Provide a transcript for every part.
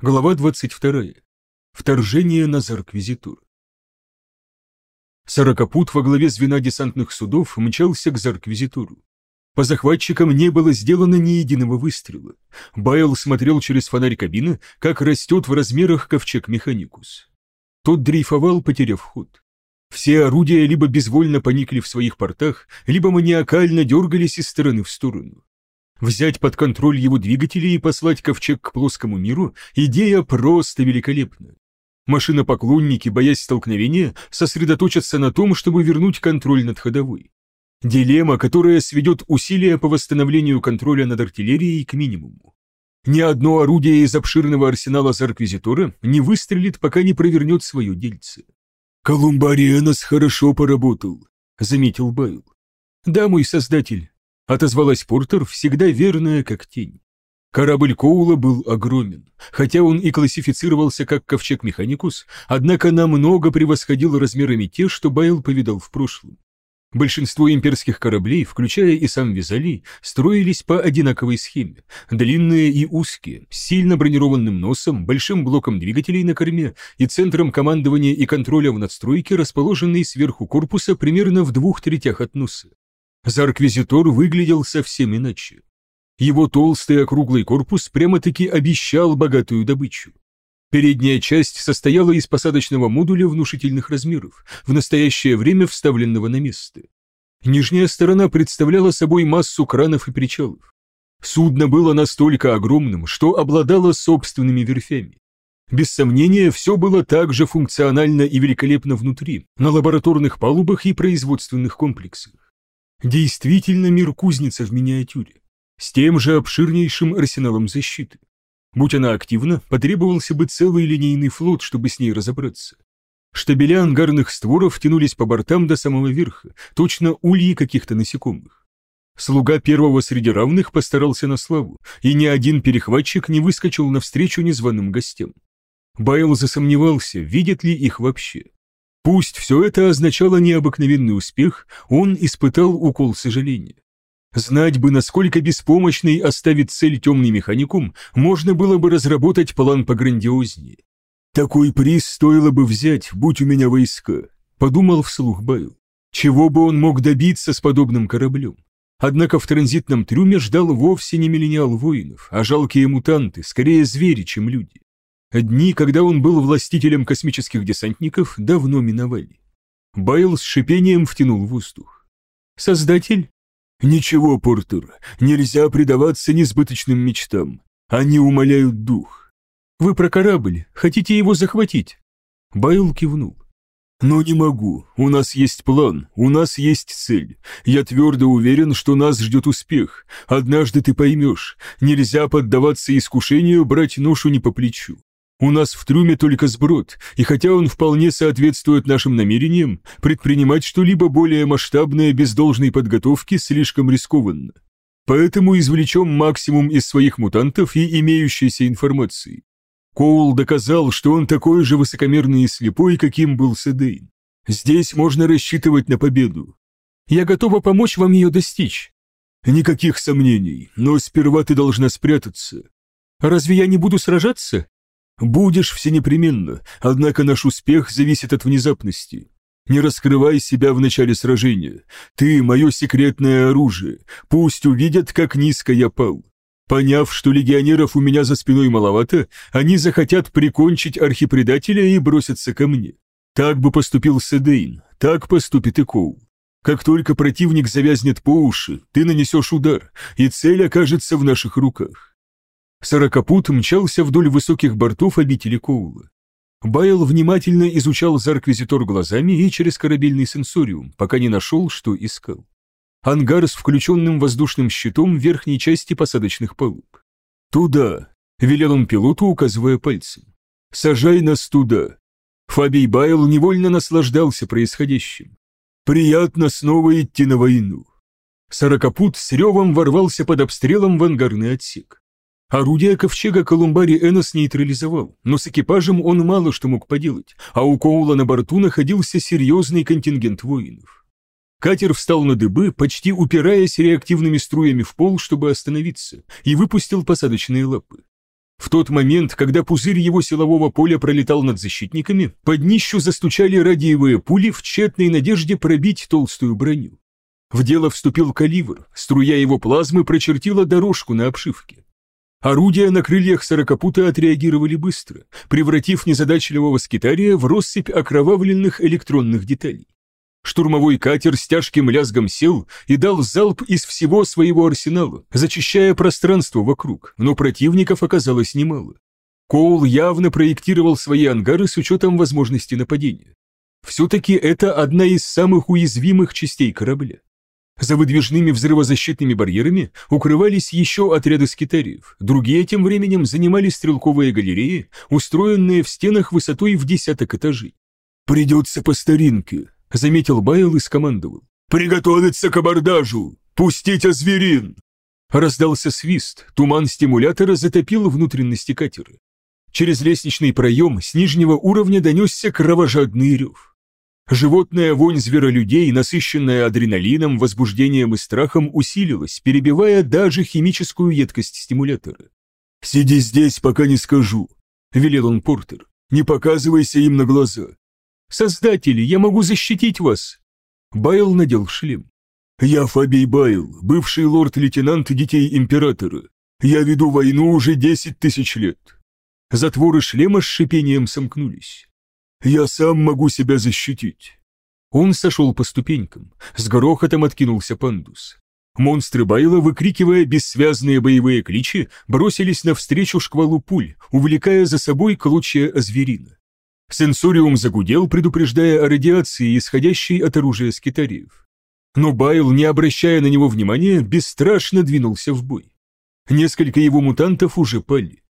Глава 22. Вторжение на Зарквизитур. Сорокопут во главе звена десантных судов мчался к Зарквизитуру. По захватчикам не было сделано ни единого выстрела. Байл смотрел через фонарь кабины, как растет в размерах ковчег Механикус. Тот дрейфовал, потеряв ход. Все орудия либо безвольно поникли в своих портах, либо маниакально дергались из стороны в сторону. Взять под контроль его двигатели и послать ковчег к плоскому миру – идея просто великолепна. Машинопоклонники, боясь столкновения, сосредоточатся на том, чтобы вернуть контроль над ходовой. Дилемма, которая сведет усилия по восстановлению контроля над артиллерией к минимуму. Ни одно орудие из обширного арсенала Зарквизитора не выстрелит, пока не провернет свое дельце. «Колумбариенос хорошо поработал», — заметил Байл. «Да, мой создатель», Отозвалась Портер, всегда верная, как тень. Корабль Коула был огромен. Хотя он и классифицировался как ковчег Механикус, однако намного превосходил размерами те, что Байл повидал в прошлом. Большинство имперских кораблей, включая и сам Визали, строились по одинаковой схеме. Длинные и узкие, с сильно бронированным носом, большим блоком двигателей на корме и центром командования и контроля в надстройке, расположенный сверху корпуса примерно в двух третях от носа. Зарквизитор выглядел совсем иначе. Его толстый округлый корпус прямо-таки обещал богатую добычу. Передняя часть состояла из посадочного модуля внушительных размеров, в настоящее время вставленного на место. Нижняя сторона представляла собой массу кранов и причалов. Судно было настолько огромным, что обладало собственными верфями. Без сомнения, все было также функционально и великолепно внутри, на лабораторных палубах и производственных комплексах. Действительно мир-кузница в миниатюре, с тем же обширнейшим арсеналом защиты. Будь она активна, потребовался бы целый линейный флот, чтобы с ней разобраться. Штабеля ангарных створов тянулись по бортам до самого верха, точно ульи каких-то насекомых. Слуга первого среди равных постарался на славу, и ни один перехватчик не выскочил навстречу незваным гостям. Байл засомневался, видят ли их вообще. Пусть все это означало необыкновенный успех, он испытал укол сожаления. Знать бы, насколько беспомощной оставит цель темный механикум, можно было бы разработать план пограндиознее. «Такой приз стоило бы взять, будь у меня войска», — подумал вслух Байл. Чего бы он мог добиться с подобным кораблем? Однако в транзитном трюме ждал вовсе не миллениал воинов, а жалкие мутанты, скорее звери, чем люди. Дни, когда он был властителем космических десантников, давно миновали. Байл с шипением втянул воздух. «Создатель?» «Ничего, Портер, нельзя предаваться несбыточным мечтам. Они умоляют дух». «Вы про корабль, хотите его захватить?» Байл кивнул. «Но не могу. У нас есть план, у нас есть цель. Я твердо уверен, что нас ждет успех. Однажды ты поймешь, нельзя поддаваться искушению брать ношу не по плечу. У нас в трюме только сброд, и хотя он вполне соответствует нашим намерениям, предпринимать что-либо более масштабное без должной подготовки слишком рискованно. Поэтому извлечем максимум из своих мутантов и имеющейся информации. Коул доказал, что он такой же высокомерный и слепой, каким был Седейн. Здесь можно рассчитывать на победу. Я готова помочь вам ее достичь. Никаких сомнений, но сперва ты должна спрятаться. Разве я не буду сражаться? Будешь все непременно, однако наш успех зависит от внезапности. Не раскрывай себя в начале сражения. Ты — мое секретное оружие. Пусть увидят, как низко я пал. Поняв, что легионеров у меня за спиной маловато, они захотят прикончить архипредателя и бросятся ко мне. Так бы поступил Седейн, так поступит и Коул. Как только противник завязнет по уши, ты нанесешь удар, и цель окажется в наших руках. Сорокопут мчался вдоль высоких бортов обители Коула. Байл внимательно изучал Зарквизитор глазами и через корабельный сенсориум, пока не нашел, что искал. Ангар с включенным воздушным щитом в верхней части посадочных палуб. «Туда!» — велел он пилоту, указывая пальцем. «Сажай нас туда!» Фабий Байл невольно наслаждался происходящим. «Приятно снова идти на войну!» Сорокопут с ревом ворвался под обстрелом в ангарный отсек. Орудие ковчега Колумбари Энос нейтрализовал, но с экипажем он мало что мог поделать, а у Коула на борту находился серьезный контингент воинов. Катер встал на дыбы, почти упираясь реактивными струями в пол, чтобы остановиться, и выпустил посадочные лапы. В тот момент, когда пузырь его силового поля пролетал над защитниками, под днищу застучали радиевые пули в тщетной надежде пробить толстую броню. В дело вступил каливр, струя его плазмы прочертила дорожку на обшивке. Орудия на крыльях сорокопута отреагировали быстро, превратив незадачливого скитария в россыпь окровавленных электронных деталей. Штурмовой катер с тяжким лязгом сел и дал залп из всего своего арсенала, зачищая пространство вокруг, но противников оказалось немало. Коул явно проектировал свои ангары с учетом возможности нападения. Все-таки это одна из самых уязвимых частей корабля. За выдвижными взрывозащитными барьерами укрывались еще отряды скитариев, другие тем временем занимали стрелковые галереи, устроенные в стенах высотой в десяток этажей. «Придется по старинке», — заметил Байл и скомандовал. «Приготовиться к абордажу! Пустить озверин!» Раздался свист, туман стимулятора затопил внутренности катера. Через лестничный проем с нижнего уровня донесся кровожадный рев. Животная вонь зверолюдей, насыщенная адреналином, возбуждением и страхом, усилилась, перебивая даже химическую едкость стимулятора. «Сиди здесь, пока не скажу», — велел он Портер. «Не показывайся им на глаза. Создатели, я могу защитить вас!» Байл надел шлем. «Я Фабий Байл, бывший лорд-лейтенант детей Императора. Я веду войну уже десять тысяч лет». Затворы шлема с шипением сомкнулись. «Я сам могу себя защитить». Он сошел по ступенькам, с грохотом откинулся пандус. Монстры Байла, выкрикивая бессвязные боевые кличи, бросились навстречу шквалу пуль, увлекая за собой клочья озверина. Сенсориум загудел, предупреждая о радиации, исходящей от оружия скитариев. Но Байл, не обращая на него внимания, бесстрашно двинулся в бой. Несколько его мутантов уже пали.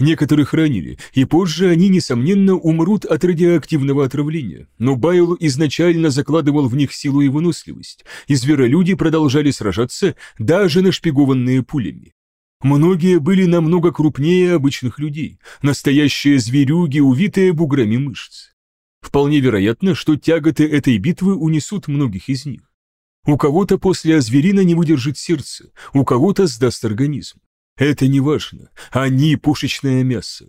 Некоторых ранили, и позже они, несомненно, умрут от радиоактивного отравления, но Байл изначально закладывал в них силу и выносливость, и зверолюди продолжали сражаться, даже нашпигованные пулями. Многие были намного крупнее обычных людей, настоящие зверюги, увитые буграми мышц. Вполне вероятно, что тяготы этой битвы унесут многих из них. У кого-то после озверина не выдержит сердце, у кого-то сдаст организм. Это не важно, они пушечное мясо.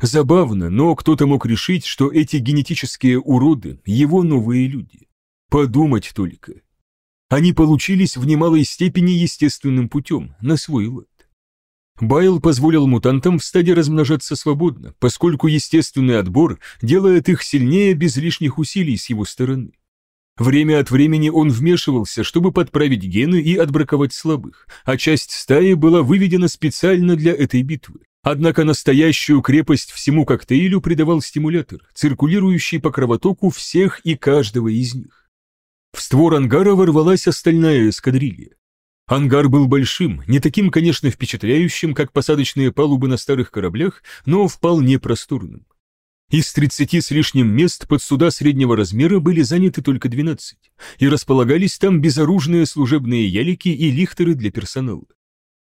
Забавно, но кто-то мог решить, что эти генетические уроды – его новые люди. Подумать только. Они получились в немалой степени естественным путем, на свой лад. Байл позволил мутантам в стаде размножаться свободно, поскольку естественный отбор делает их сильнее без лишних усилий с его стороны. Время от времени он вмешивался, чтобы подправить гены и отбраковать слабых, а часть стаи была выведена специально для этой битвы. Однако настоящую крепость всему коктейлю придавал стимулятор, циркулирующий по кровотоку всех и каждого из них. В створ ангара ворвалась остальная эскадрилья. Ангар был большим, не таким, конечно, впечатляющим, как посадочные палубы на старых кораблях, но вполне просторным. Из 30 с лишним мест под суда среднего размера были заняты только 12, и располагались там безоружные служебные ялики и лихтеры для персонала.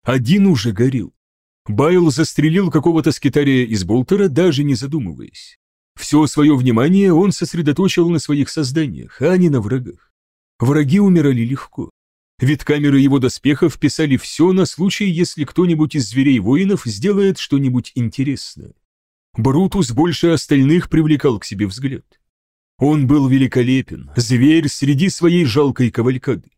Один уже горел. Байл застрелил какого-то скитария из болтера, даже не задумываясь. Все свое внимание он сосредоточил на своих созданиях, а не на врагах. Враги умирали легко. Ведь камеры его доспехов писали все на случай, если кто-нибудь из зверей-воинов сделает что-нибудь интересное. Брутус больше остальных привлекал к себе взгляд. Он был великолепен, зверь среди своей жалкой кавалькады.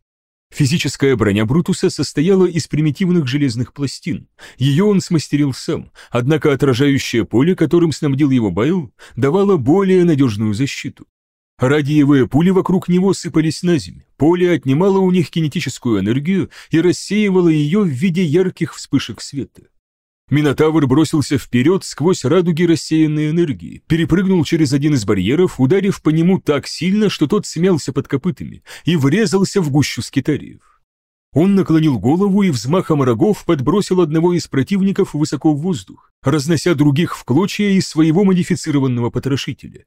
Физическая броня Брутуса состояла из примитивных железных пластин. Ее он смастерил сам, однако отражающее поле, которым снабдил его Байл, давало более надежную защиту. Радиевые пули вокруг него сыпались на землю. Поле отнимало у них кинетическую энергию и рассеивало ее в виде ярких вспышек света. Минотавр бросился вперед сквозь радуги рассеянной энергии, перепрыгнул через один из барьеров, ударив по нему так сильно, что тот смялся под копытами и врезался в гущу скитариев. Он наклонил голову и взмахом рогов подбросил одного из противников высоко в воздух, разнося других в клочья из своего модифицированного потрошителя.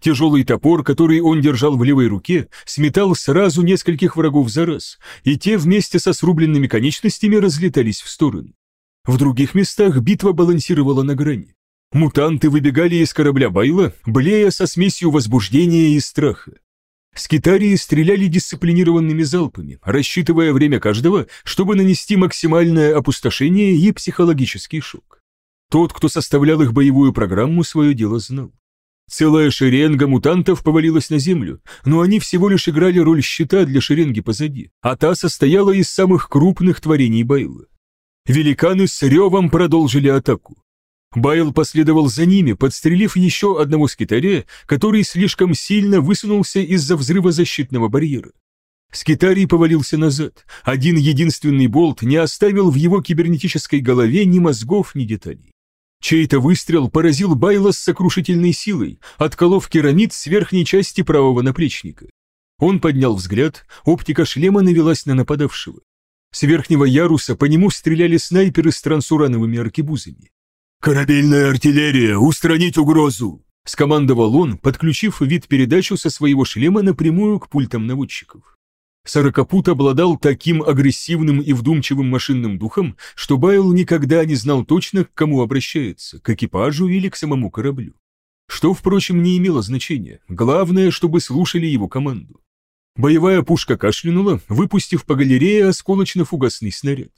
Тяжелый топор, который он держал в левой руке, сметал сразу нескольких врагов за раз, и те вместе со срубленными конечностями разлетались в стороны. В других местах битва балансировала на грани. Мутанты выбегали из корабля Байла, блея со смесью возбуждения и страха. Скитарии стреляли дисциплинированными залпами, рассчитывая время каждого, чтобы нанести максимальное опустошение и психологический шок. Тот, кто составлял их боевую программу, свое дело знал. Целая шеренга мутантов повалилась на землю, но они всего лишь играли роль щита для шеренги позади, а та состояла из самых крупных творений Байла. Великаны с ревом продолжили атаку. Байл последовал за ними, подстрелив еще одного скитаря, который слишком сильно высунулся из-за взрыва защитного барьера. Скитарий повалился назад. Один единственный болт не оставил в его кибернетической голове ни мозгов, ни деталей. Чей-то выстрел поразил Байла с сокрушительной силой, отколов керамид с верхней части правого наплечника. Он поднял взгляд, оптика шлема навелась на нападавшего. С верхнего яруса по нему стреляли снайперы с трансурановыми аркебузами. «Корабельная артиллерия! Устранить угрозу!» — скомандовал он, подключив вид-передачу со своего шлема напрямую к пультам наводчиков. Сорокопут обладал таким агрессивным и вдумчивым машинным духом, что Байл никогда не знал точно, к кому обращается, к экипажу или к самому кораблю. Что, впрочем, не имело значения, главное, чтобы слушали его команду. Боевая пушка кашлянула, выпустив по галерее осколочно-фугасный снаряд.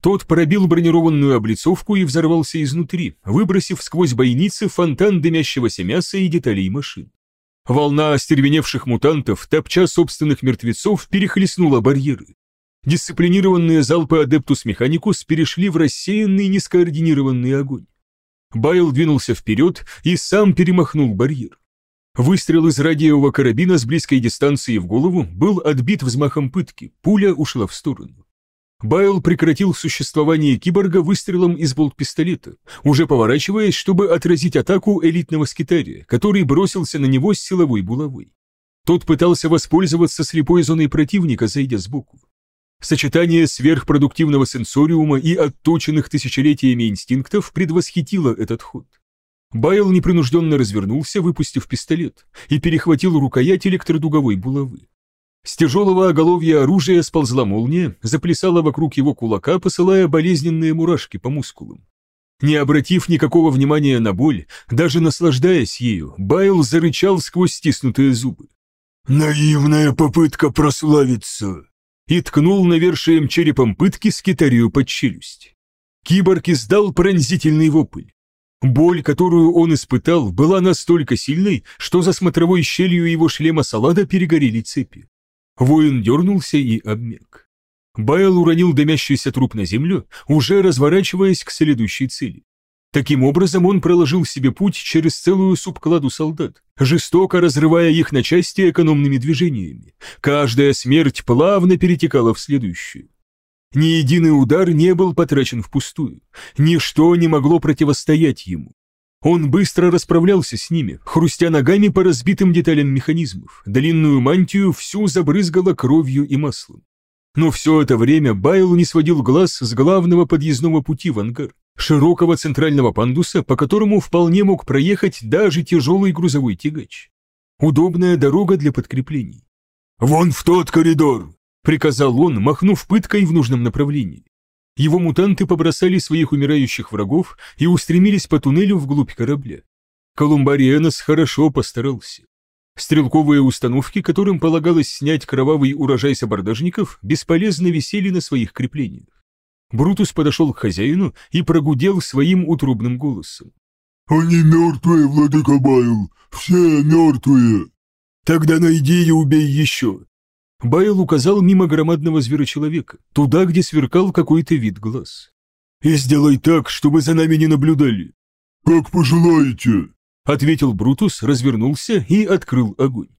Тот пробил бронированную облицовку и взорвался изнутри, выбросив сквозь бойницы фонтан дымящегося мяса и деталей машин. Волна остервеневших мутантов, топча собственных мертвецов, перехлестнула барьеры. Дисциплинированные залпы Адептус Механикус перешли в рассеянный нескоординированный огонь. Байл двинулся вперед и сам перемахнул барьер. Выстрел из радиового карабина с близкой дистанции в голову был отбит взмахом пытки, пуля ушла в сторону. Байл прекратил существование киборга выстрелом из болт-пистолета, уже поворачиваясь, чтобы отразить атаку элитного скитария, который бросился на него с силовой булавой. Тот пытался воспользоваться слепой зоной противника, зайдя сбоку. Сочетание сверхпродуктивного сенсориума и отточенных тысячелетиями инстинктов предвосхитило этот ход. Байл непринужденно развернулся, выпустив пистолет, и перехватил рукоять электродуговой булавы. С тяжелого оголовья оружия сползла молния, заплясала вокруг его кулака, посылая болезненные мурашки по мускулам. Не обратив никакого внимания на боль, даже наслаждаясь ею, Байл зарычал сквозь стиснутые зубы. «Наивная попытка прославиться!» и ткнул навершием черепом пытки скитарию под челюсть. Киборг издал пронзительный вопль. Боль, которую он испытал, была настолько сильной, что за смотровой щелью его шлема салада перегорели цепи. Воин дернулся и обмяк. Байл уронил дымящийся труп на землю, уже разворачиваясь к следующей цели. Таким образом он проложил себе путь через целую субкладу солдат, жестоко разрывая их на части экономными движениями. Каждая смерть плавно перетекала в следующую. Ни единый удар не был потрачен впустую, ничто не могло противостоять ему. Он быстро расправлялся с ними, хрустя ногами по разбитым деталям механизмов. Длинную мантию всю забрызгало кровью и маслом. Но все это время Байл не сводил глаз с главного подъездного пути в ангар, широкого центрального пандуса, по которому вполне мог проехать даже тяжелый грузовой тягач. Удобная дорога для подкреплений. «Вон в тот коридор!» — приказал он, махнув пыткой в нужном направлении его мутанты побросали своих умирающих врагов и устремились по туннелю вглубь корабля. Колумбариенос хорошо постарался. Стрелковые установки, которым полагалось снять кровавый урожай с абордажников, бесполезно висели на своих креплениях. Брутус подошел к хозяину и прогудел своим утробным голосом. «Они мертвые, владыка Байл, все мертвые!» «Тогда найди и убей еще!» Байл указал мимо громадного зверочеловека, туда, где сверкал какой-то вид глаз. «И сделай так, чтобы за нами не наблюдали». «Как пожелаете», — ответил Брутус, развернулся и открыл огонь.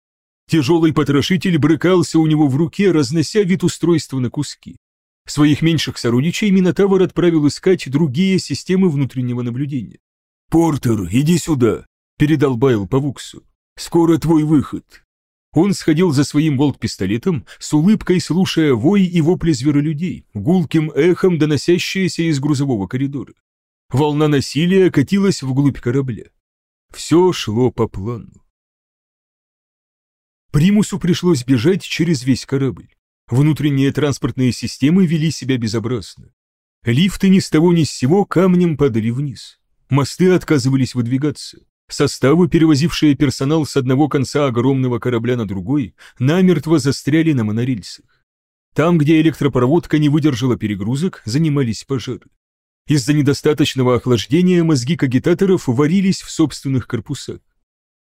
Тяжелый потрошитель брыкался у него в руке, разнося вид устройства на куски. Своих меньших сородичей Минотавр отправил искать другие системы внутреннего наблюдения. «Портер, иди сюда», — передал Байл по Вуксу. «Скоро твой выход». Он сходил за своим болт-пистолетом, с улыбкой слушая вой и вопли зверолюдей, гулким эхом доносящиеся из грузового коридора. Волна насилия катилась вглубь корабля. Все шло по плану. Примусу пришлось бежать через весь корабль. Внутренние транспортные системы вели себя безобразно. Лифты ни с того ни с сего камнем падали вниз. Мосты отказывались выдвигаться. Составы, перевозившие персонал с одного конца огромного корабля на другой, намертво застряли на монорельсах. Там, где электропроводка не выдержала перегрузок, занимались пожары. Из-за недостаточного охлаждения мозги кагитаторов варились в собственных корпусах.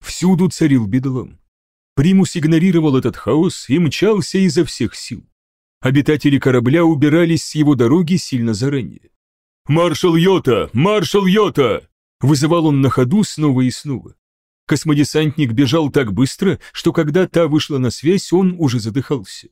Всюду царил бедлам. Примус игнорировал этот хаос и мчался изо всех сил. Обитатели корабля убирались с его дороги сильно заранее. «Маршал Йота! Маршал Йота!» Вызывал он на ходу снова и снова. Космодесантник бежал так быстро, что когда та вышла на связь, он уже задыхался.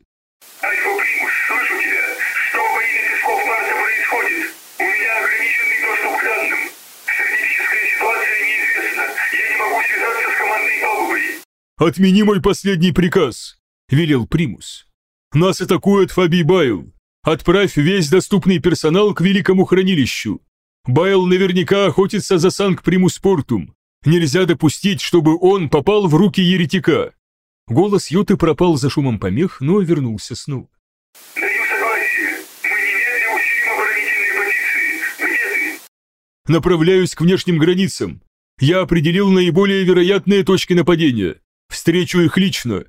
Альфа Примус, слышу тебя. Что во имя песков Марса происходит? У меня ограниченный доступ к данным. Стратегическая ситуация неизвестна. Я не могу связаться с командой палубой. «Отмени мой последний приказ», — велел Примус. «Нас атакует Фаби Байл. Отправь весь доступный персонал к Великому Хранилищу. Байл наверняка охотится за Санк-Примус-Портум. Нельзя допустить, чтобы он попал в руки еретика». Голос Йоты пропал за шумом помех, но вернулся снова. Даю согласие. Мы немедленно усилим оборонительные позиции. Где ты? Направляюсь к внешним границам. Я определил наиболее вероятные точки нападения. Встречу их лично.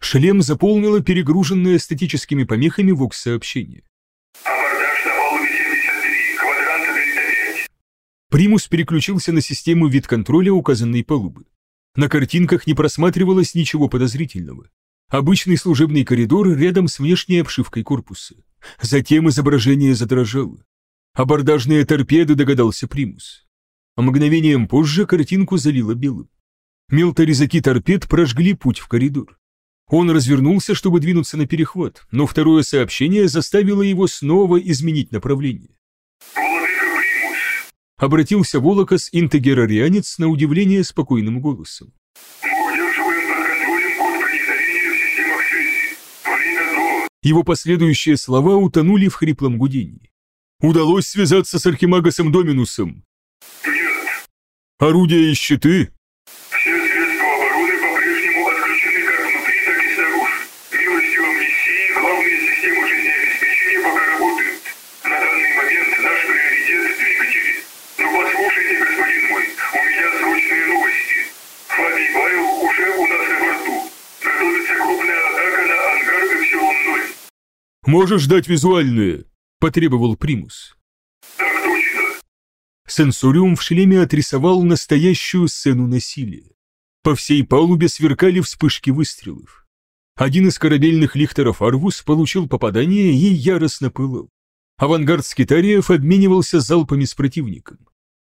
Шлем заполнило перегруженное статическими помехами вокс-сообщение. Примус переключился на систему вид контроля указанной палубы. На картинках не просматривалось ничего подозрительного. Обычный служебный коридор рядом с внешней обшивкой корпуса. Затем изображение задрожало. Абордажные торпеды догадался Примус. А мгновением позже картинку залило белым. Мелторезаки торпед прожгли путь в коридор. Он развернулся, чтобы двинуться на перехват, но второе сообщение заставило его снова изменить направление. Обратился Волокос интегерарианец на удивление спокойным голосом. Мы удерживаем под контролем код проникновения в системах связи. Время до... Его последующие слова утонули в хриплом гудении. «Удалось связаться с Архимагасом Доминусом. Нет. Орудия и щиты?» Все средства обороны по-прежнему отключены как внутри, так и снаружи. Милостью амнистии главные системы жизнеобеспечения пока работают. На данный момент наш приоритет – двигатели. Но послушайте, господин мой, у меня срочные новости. Фабий Байл уже у нас на борту. Готовится крупная атака на ангар Эпсилон-0. «Можешь дать визуальные?» – потребовал Примус. Так. Сенсориум в шлеме отрисовал настоящую сцену насилия. По всей палубе сверкали вспышки выстрелов. Один из корабельных лихтеров Арвус получил попадание и яростно пылал. Авангард скитариев обменивался залпами с противником.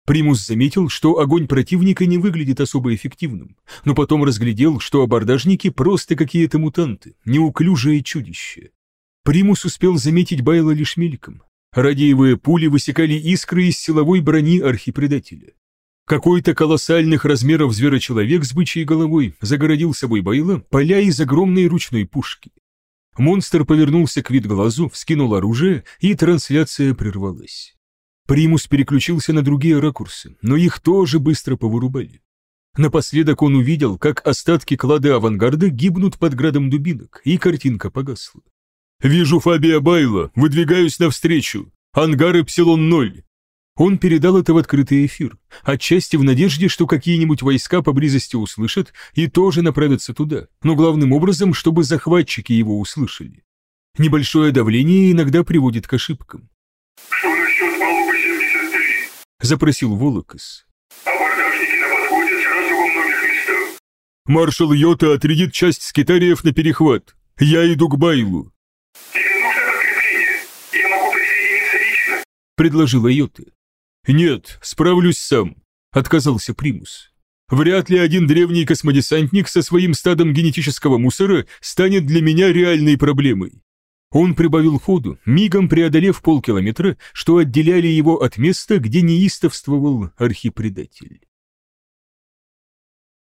Примус заметил, что огонь противника не выглядит особо эффективным, но потом разглядел, что абордажники просто какие-то мутанты, неуклюжие чудища. Примус успел заметить Байла лишь мельком. Радиевые пули высекали искры из силовой брони архипредателя. Какой-то колоссальных размеров зверочеловек с бычьей головой загородил собой Байла, поля из огромной ручной пушки. Монстр повернулся к вид глазу, вскинул оружие, и трансляция прервалась. Примус переключился на другие ракурсы, но их тоже быстро повырубали. Напоследок он увидел, как остатки клада авангарда гибнут под градом дубинок, и картинка погасла. «Вижу Фабия Байла, выдвигаюсь навстречу. Ангар Эпсилон-0». Он передал это в открытый эфир, отчасти в надежде, что какие-нибудь войска поблизости услышат и тоже направятся туда, но главным образом, чтобы захватчики его услышали. Небольшое давление иногда приводит к ошибкам. Что насчет палубы 73? Запросил Волокос. Абордажники на подходе сразу во многих местах. Маршал Йота отрядит часть скитариев на перехват. Я иду к Байлу, Тебе нужно подкрепление? Я могу присоединиться лично. предложила Йота. Нет, справлюсь сам, отказался Примус. Вряд ли один древний космодесантник со своим стадом генетического мусора станет для меня реальной проблемой. Он прибавил ходу, мигом преодолев полкилометра, что отделяли его от места, где неистовствовал архипредатель.